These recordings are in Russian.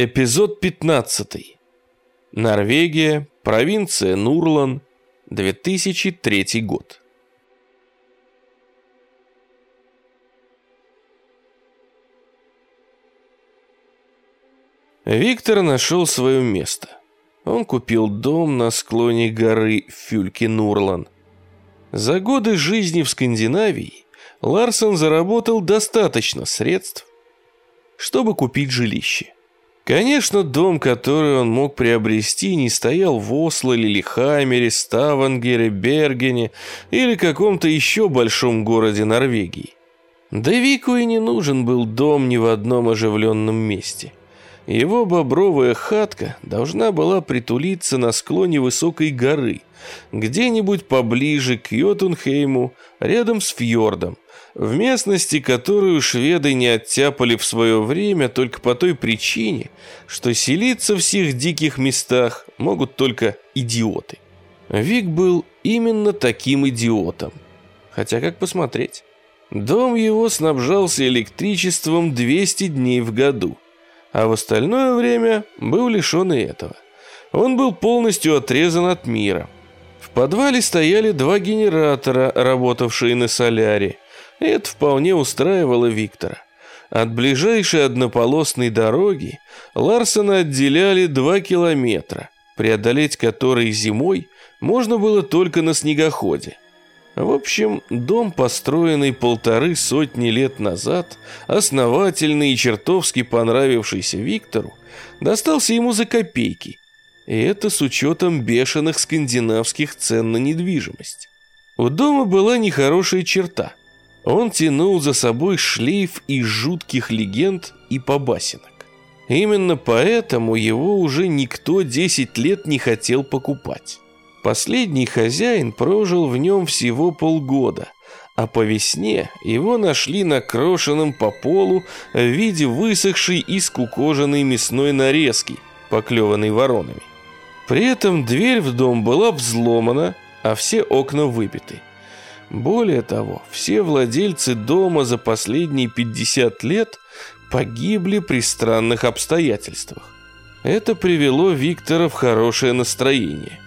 Эпизод 15. Норвегия, провинция Нурлан, 2003 год. Виктор нашел свое место. Он купил дом на склоне горы Фюльки-Нурлан. За годы жизни в Скандинавии Ларсон заработал достаточно средств, чтобы купить жилище. Конечно, дом, который он мог приобрести, не стоял в Осло или Лихамере, Ставангере, Бергене или каком-то еще большом городе Норвегии. Да Вику и не нужен был дом ни в одном оживленном месте. Его бобровая хатка должна была притулиться на склоне высокой горы, где-нибудь поближе к Йотунхейму, рядом с фьордом, в местности, которую шведы не оттяпали в свое время только по той причине, что селиться в всех диких местах могут только идиоты. Вик был именно таким идиотом. Хотя как посмотреть? Дом его снабжался электричеством 200 дней в году, а в остальное время был лишен и этого. Он был полностью отрезан от мира. В подвале стояли два генератора, работавшие на соляре, это вполне устраивало Виктора. От ближайшей однополосной дороги Ларсона отделяли два километра, преодолеть которые зимой можно было только на снегоходе. В общем, дом, построенный полторы сотни лет назад, основательный и чертовски понравившийся Виктору, достался ему за копейки. И это с учетом бешеных скандинавских цен на недвижимость. У дома была нехорошая черта. Он тянул за собой шлейф из жутких легенд и побасенок. Именно поэтому его уже никто 10 лет не хотел покупать. Последний хозяин прожил в нем всего полгода, а по весне его нашли накрошенным по полу в виде высохшей и скукоженной мясной нарезки, поклеванной воронами. При этом дверь в дом была взломана, а все окна выбиты. Более того, все владельцы дома за последние 50 лет погибли при странных обстоятельствах. Это привело Виктора в хорошее настроение.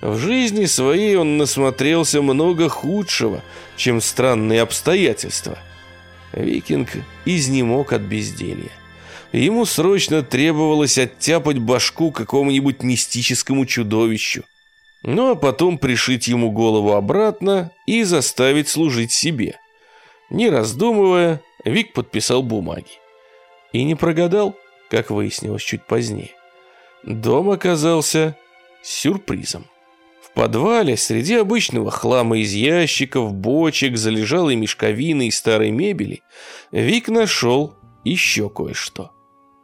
В жизни своей он насмотрелся много худшего, чем странные обстоятельства. Викинг изнемог от безделья. Ему срочно требовалось оттяпать башку какому-нибудь мистическому чудовищу ну а потом пришить ему голову обратно и заставить служить себе. Не раздумывая, Вик подписал бумаги. И не прогадал, как выяснилось чуть позднее. Дом оказался сюрпризом. В подвале среди обычного хлама из ящиков, бочек, залежалой мешковины и старой мебели Вик нашел еще кое-что.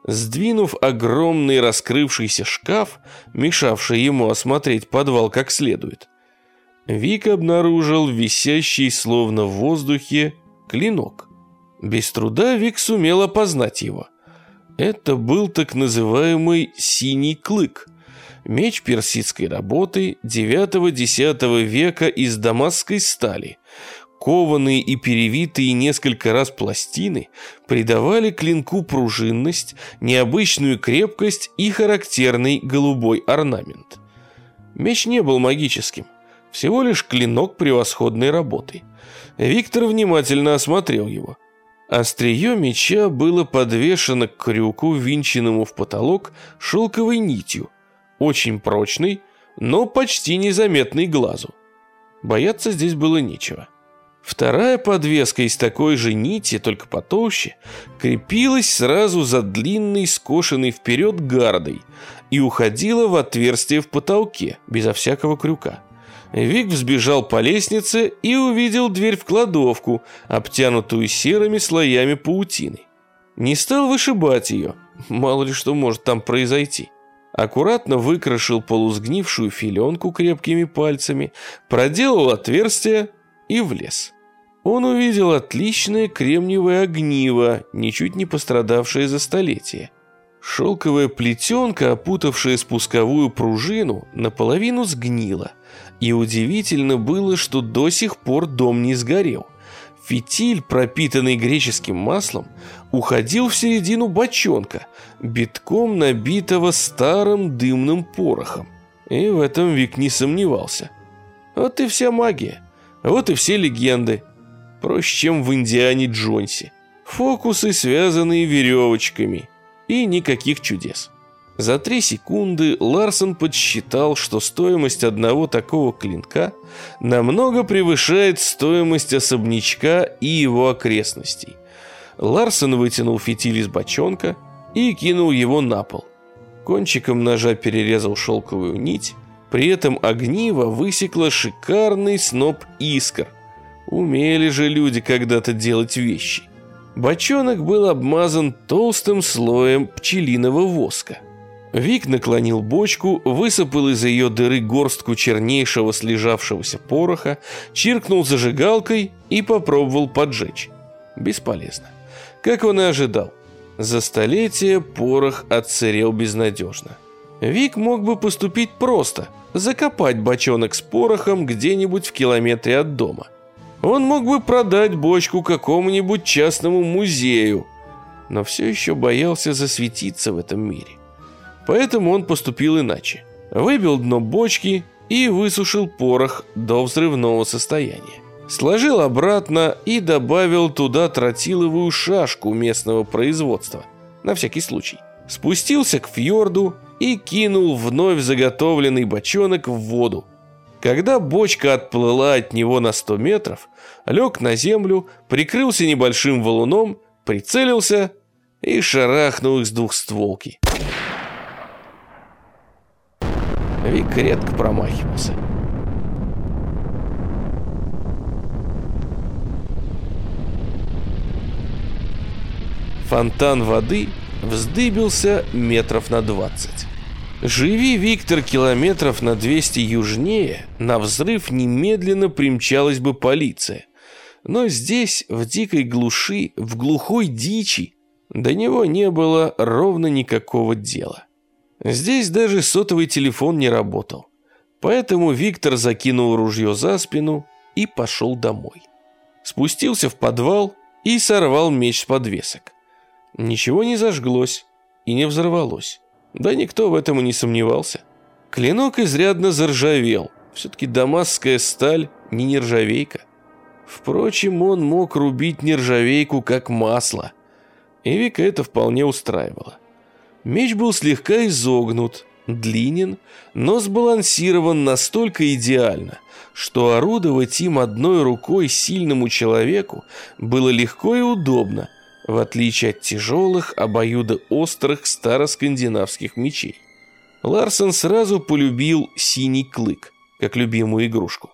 Сдвинув огромный раскрывшийся шкаф, мешавший ему осмотреть подвал как следует, Вик обнаружил висящий словно в воздухе клинок. Без труда Вик сумел опознать его. Это был так называемый «синий клык», меч персидской работы 9-10 века из дамасской стали, Кованые и перевитые несколько раз пластины придавали клинку пружинность, необычную крепкость и характерный голубой орнамент. Меч не был магическим, всего лишь клинок превосходной работы. Виктор внимательно осмотрел его. Острие меча было подвешено к крюку, винченному в потолок шелковой нитью, очень прочной, но почти незаметной глазу. Бояться здесь было нечего. Вторая подвеска из такой же нити, только потолще, крепилась сразу за длинной, скошенной вперед гардой и уходила в отверстие в потолке, безо всякого крюка. Вик взбежал по лестнице и увидел дверь в кладовку, обтянутую серыми слоями паутины. Не стал вышибать ее, мало ли что может там произойти. Аккуратно выкрашил полусгнившую филенку крепкими пальцами, проделал отверстие и влез он увидел отличное кремниевое огниво, ничуть не пострадавшее за столетие. Шелковая плетенка, опутавшая спусковую пружину, наполовину сгнила, и удивительно было, что до сих пор дом не сгорел. Фитиль, пропитанный греческим маслом, уходил в середину бочонка, битком набитого старым дымным порохом. И в этом Вик не сомневался. Вот и вся магия. Вот и все легенды. Проще, чем в Индиане Джонсе. Фокусы, связанные веревочками. И никаких чудес. За три секунды Ларсон подсчитал, что стоимость одного такого клинка намного превышает стоимость особнячка и его окрестностей. Ларсон вытянул фитиль из бочонка и кинул его на пол. Кончиком ножа перерезал шелковую нить, при этом огниво высекло шикарный сноп искр. Умели же люди когда-то делать вещи. Бочонок был обмазан толстым слоем пчелиного воска. Вик наклонил бочку, высыпал из ее дыры горстку чернейшего слежавшегося пороха, чиркнул зажигалкой и попробовал поджечь. Бесполезно. Как он и ожидал. За столетие порох отсырел безнадежно. Вик мог бы поступить просто, закопать бочонок с порохом где-нибудь в километре от дома. Он мог бы продать бочку какому-нибудь частному музею, но все еще боялся засветиться в этом мире. Поэтому он поступил иначе. Выбил дно бочки и высушил порох до взрывного состояния. Сложил обратно и добавил туда тротиловую шашку местного производства, на всякий случай. Спустился к фьорду и кинул вновь заготовленный бочонок в воду. Когда бочка отплыла от него на 100 метров, лег на землю, прикрылся небольшим валуном, прицелился и шарахнул их с двухстволки. Вик редко промахивался. Фонтан воды вздыбился метров на двадцать. Живи Виктор километров на 200 южнее, на взрыв немедленно примчалась бы полиция. Но здесь, в дикой глуши, в глухой дичи, до него не было ровно никакого дела. Здесь даже сотовый телефон не работал. Поэтому Виктор закинул ружье за спину и пошел домой. Спустился в подвал и сорвал меч с подвесок. Ничего не зажглось и не взорвалось. Да никто в этом и не сомневался. Клинок изрядно заржавел. Все-таки дамасская сталь не нержавейка. Впрочем, он мог рубить нержавейку как масло. И Вика это вполне устраивало. Меч был слегка изогнут, длинен, но сбалансирован настолько идеально, что орудовать им одной рукой сильному человеку было легко и удобно, в отличие от тяжелых, обоюдоострых староскандинавских мечей. Ларсон сразу полюбил синий клык, как любимую игрушку.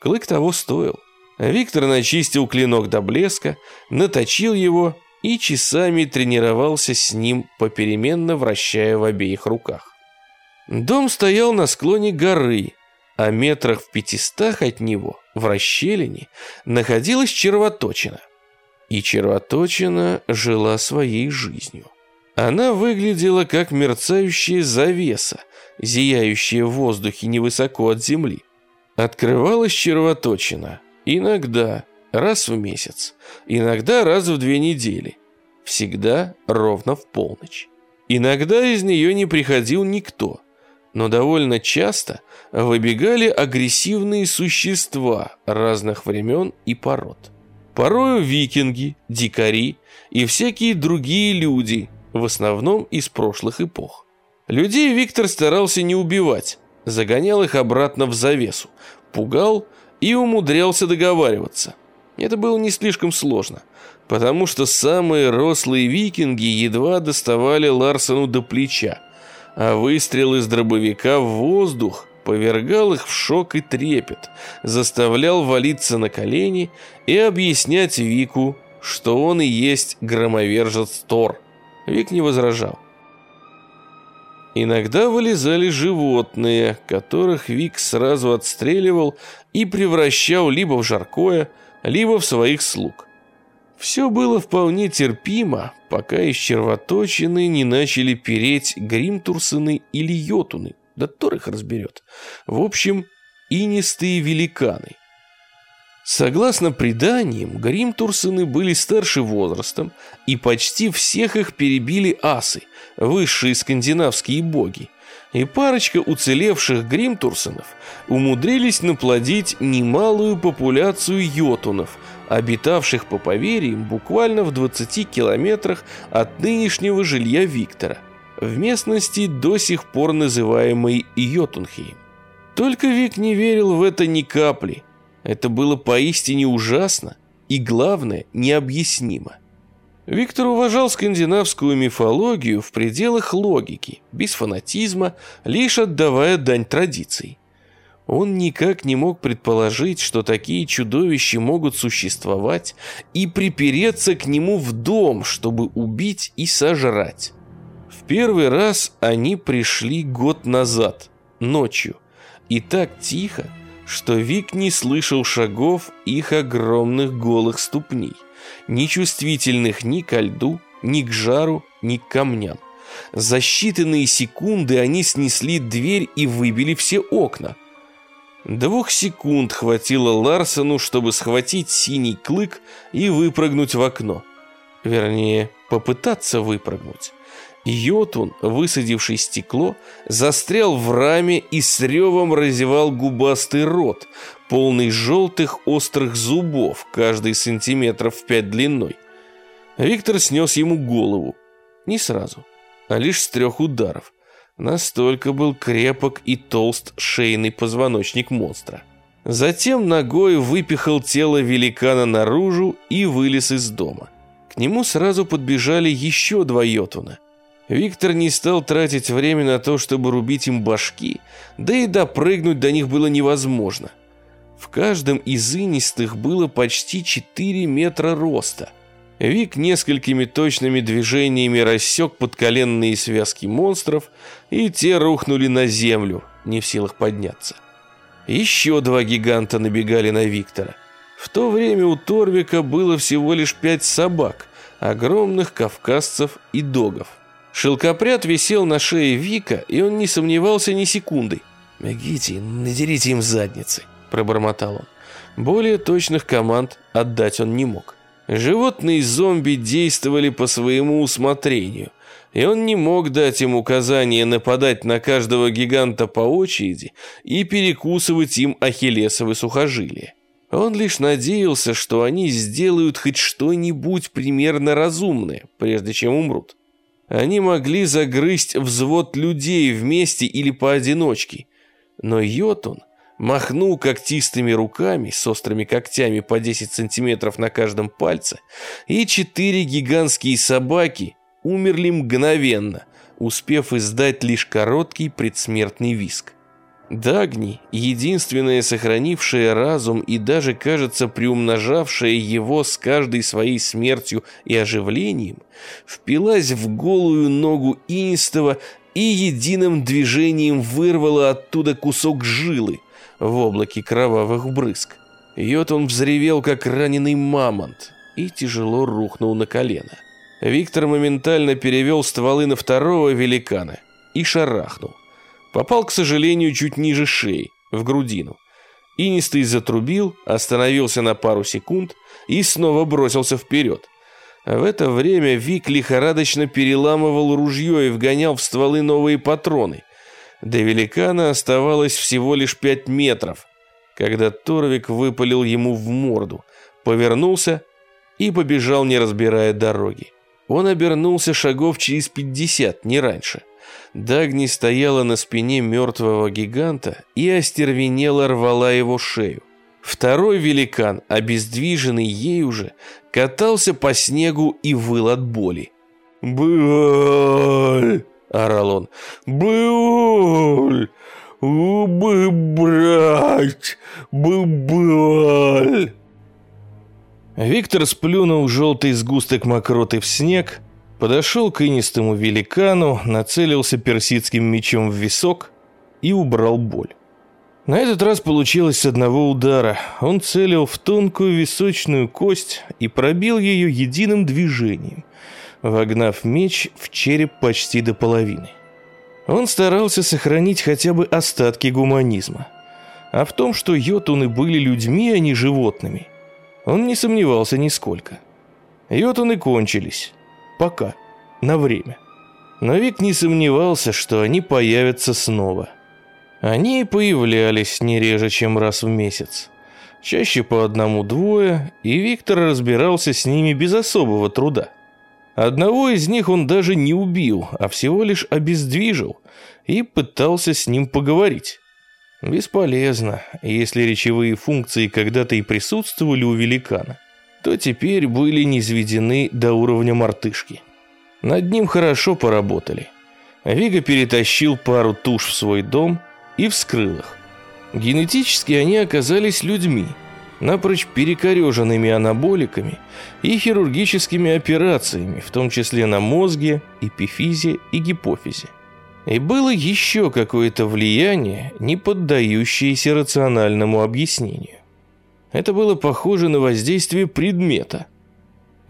Клык того стоил. Виктор начистил клинок до блеска, наточил его и часами тренировался с ним, попеременно вращая в обеих руках. Дом стоял на склоне горы, а метрах в пятистах от него, в расщелине, находилась червоточина. И червоточина жила своей жизнью. Она выглядела как мерцающая завеса, зияющая в воздухе невысоко от земли. Открывалась червоточина, иногда, раз в месяц, иногда раз в две недели, всегда ровно в полночь. Иногда из нее не приходил никто, но довольно часто выбегали агрессивные существа разных времен и пород. Порою викинги, дикари и всякие другие люди, в основном из прошлых эпох. Людей Виктор старался не убивать, загонял их обратно в завесу, пугал и умудрялся договариваться. Это было не слишком сложно, потому что самые рослые викинги едва доставали Ларсону до плеча, а выстрел из дробовика в воздух повергал их в шок и трепет, заставлял валиться на колени и объяснять Вику, что он и есть громовержец Тор. Вик не возражал. Иногда вылезали животные, которых Вик сразу отстреливал и превращал либо в жаркое, либо в своих слуг. Все было вполне терпимо, пока из червоточины не начали переть гримтурсоны или йотуны, да Тор их разберет. В общем, инистые великаны. Согласно преданиям, Гримтурсены были старше возрастом, и почти всех их перебили асы, высшие скандинавские боги. И парочка уцелевших Гримтурсенов умудрились наплодить немалую популяцию йотунов, обитавших по поверьям буквально в 20 километрах от нынешнего жилья Виктора, в местности до сих пор называемой Йотунхейм. Только Вик не верил в это ни капли – это было поистине ужасно и, главное, необъяснимо. Виктор уважал скандинавскую мифологию в пределах логики, без фанатизма, лишь отдавая дань традиций. Он никак не мог предположить, что такие чудовища могут существовать и припереться к нему в дом, чтобы убить и сожрать. Первый раз они пришли год назад, ночью, и так тихо, что Вик не слышал шагов их огромных голых ступней, не чувствительных ни ко льду, ни к жару, ни к камням. За считанные секунды они снесли дверь и выбили все окна. Двух секунд хватило Ларсону, чтобы схватить синий клык и выпрыгнуть в окно. Вернее, попытаться выпрыгнуть. Йотун, высадивший стекло, застрял в раме и с ревом разевал губастый рот, полный желтых острых зубов, каждый сантиметров в пять длиной. Виктор снес ему голову. Не сразу, а лишь с трех ударов. Настолько был крепок и толст шейный позвоночник монстра. Затем ногой выпихал тело великана наружу и вылез из дома. К нему сразу подбежали еще два йотуна – Виктор не стал тратить время на то, чтобы рубить им башки, да и допрыгнуть до них было невозможно. В каждом из инистых было почти 4 метра роста. Вик несколькими точными движениями рассек подколенные связки монстров, и те рухнули на землю, не в силах подняться. Еще два гиганта набегали на Виктора. В то время у Торвика было всего лишь пять собак, огромных кавказцев и догов. Шелкопряд висел на шее Вика, и он не сомневался ни секунды. «Бегите, надерите им задницы», – пробормотал он. Более точных команд отдать он не мог. Животные зомби действовали по своему усмотрению, и он не мог дать им указание нападать на каждого гиганта по очереди и перекусывать им ахиллесовы сухожилия. Он лишь надеялся, что они сделают хоть что-нибудь примерно разумное, прежде чем умрут. Они могли загрызть взвод людей вместе или поодиночке. Но Йотун махнул когтистыми руками с острыми когтями по 10 сантиметров на каждом пальце, и четыре гигантские собаки умерли мгновенно, успев издать лишь короткий предсмертный виск. Дагни, единственная сохранившая разум и даже, кажется, приумножавшая его с каждой своей смертью и оживлением, впилась в голую ногу Инстова и единым движением вырвала оттуда кусок жилы в облаке кровавых брызг. Йод он взревел, как раненый мамонт, и тяжело рухнул на колено. Виктор моментально перевел стволы на второго великана и шарахнул. Попал, к сожалению, чуть ниже шеи, в грудину. Инистый затрубил, остановился на пару секунд и снова бросился вперед. В это время Вик лихорадочно переламывал ружье и вгонял в стволы новые патроны. До великана оставалось всего лишь пять метров, когда Торвик выпалил ему в морду, повернулся и побежал, не разбирая дороги. Он обернулся шагов через пятьдесят, не раньше. Дагни стояла на спине мертвого гиганта и остервенело рвала его шею. Второй великан, обездвиженный ей уже, катался по снегу и выл от боли. «Боль!» – орал он. «Боль! Убы, брать! Боль!» Виктор сплюнул желтый сгусток мокроты в снег – Подошел к инистому великану, нацелился персидским мечом в висок и убрал боль. На этот раз получилось одного удара. Он целил в тонкую височную кость и пробил ее единым движением, вогнав меч в череп почти до половины. Он старался сохранить хотя бы остатки гуманизма. а в том, что йотуны были людьми, а не животными. Он не сомневался нисколько. Йотуны кончились. Пока. На время. Но Вик не сомневался, что они появятся снова. Они появлялись не реже, чем раз в месяц. Чаще по одному-двое, и Виктор разбирался с ними без особого труда. Одного из них он даже не убил, а всего лишь обездвижил и пытался с ним поговорить. Бесполезно, если речевые функции когда-то и присутствовали у великана, то теперь были низведены до уровня мартышки. Над ним хорошо поработали. Вига перетащил пару туш в свой дом и вскрыл их. Генетически они оказались людьми, напрочь перекореженными анаболиками и хирургическими операциями, в том числе на мозге, эпифизе и гипофизе. И было еще какое-то влияние, не поддающееся рациональному объяснению. Это было похоже на воздействие предмета –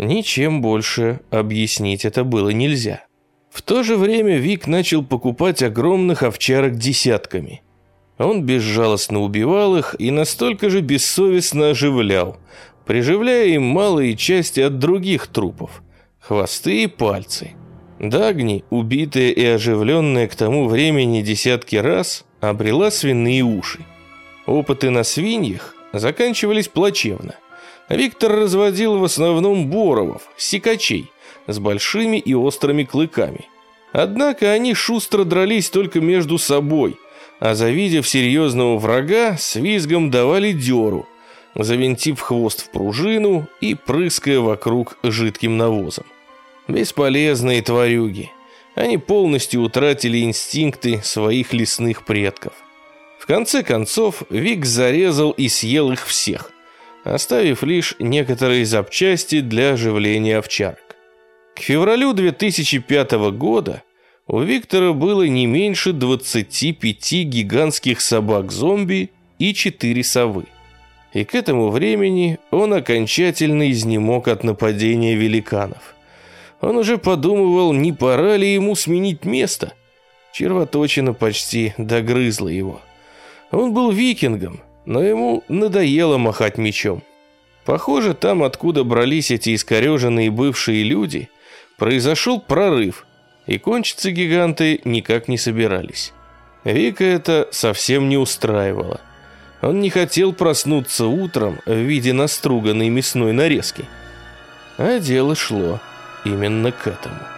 Ничем больше объяснить это было нельзя. В то же время Вик начал покупать огромных овчарок десятками. Он безжалостно убивал их и настолько же бессовестно оживлял, приживляя им малые части от других трупов, хвосты и пальцы. Дагни, убитая и оживленная к тому времени десятки раз, обрела свиные уши. Опыты на свиньях заканчивались плачевно – Виктор разводил в основном боровов, сикачей, с большими и острыми клыками. Однако они шустро дрались только между собой, а завидев серьезного врага, с визгом давали дёру, завинтив хвост в пружину и прыская вокруг жидким навозом. Бесполезные тварюги. Они полностью утратили инстинкты своих лесных предков. Конце концов, Вик зарезал и съел их всех – оставив лишь некоторые запчасти для оживления овчарок. К февралю 2005 года у Виктора было не меньше 25 гигантских собак-зомби и 4 совы. И к этому времени он окончательно изнемог от нападения великанов. Он уже подумывал, не пора ли ему сменить место. Червоточина почти догрызла его. Он был викингом, но ему надоело махать мечом. Похоже, там, откуда брались эти искореженные бывшие люди, произошел прорыв, и кончиться гиганты никак не собирались. Вика это совсем не устраивало. Он не хотел проснуться утром в виде наструганной мясной нарезки. А дело шло именно к этому.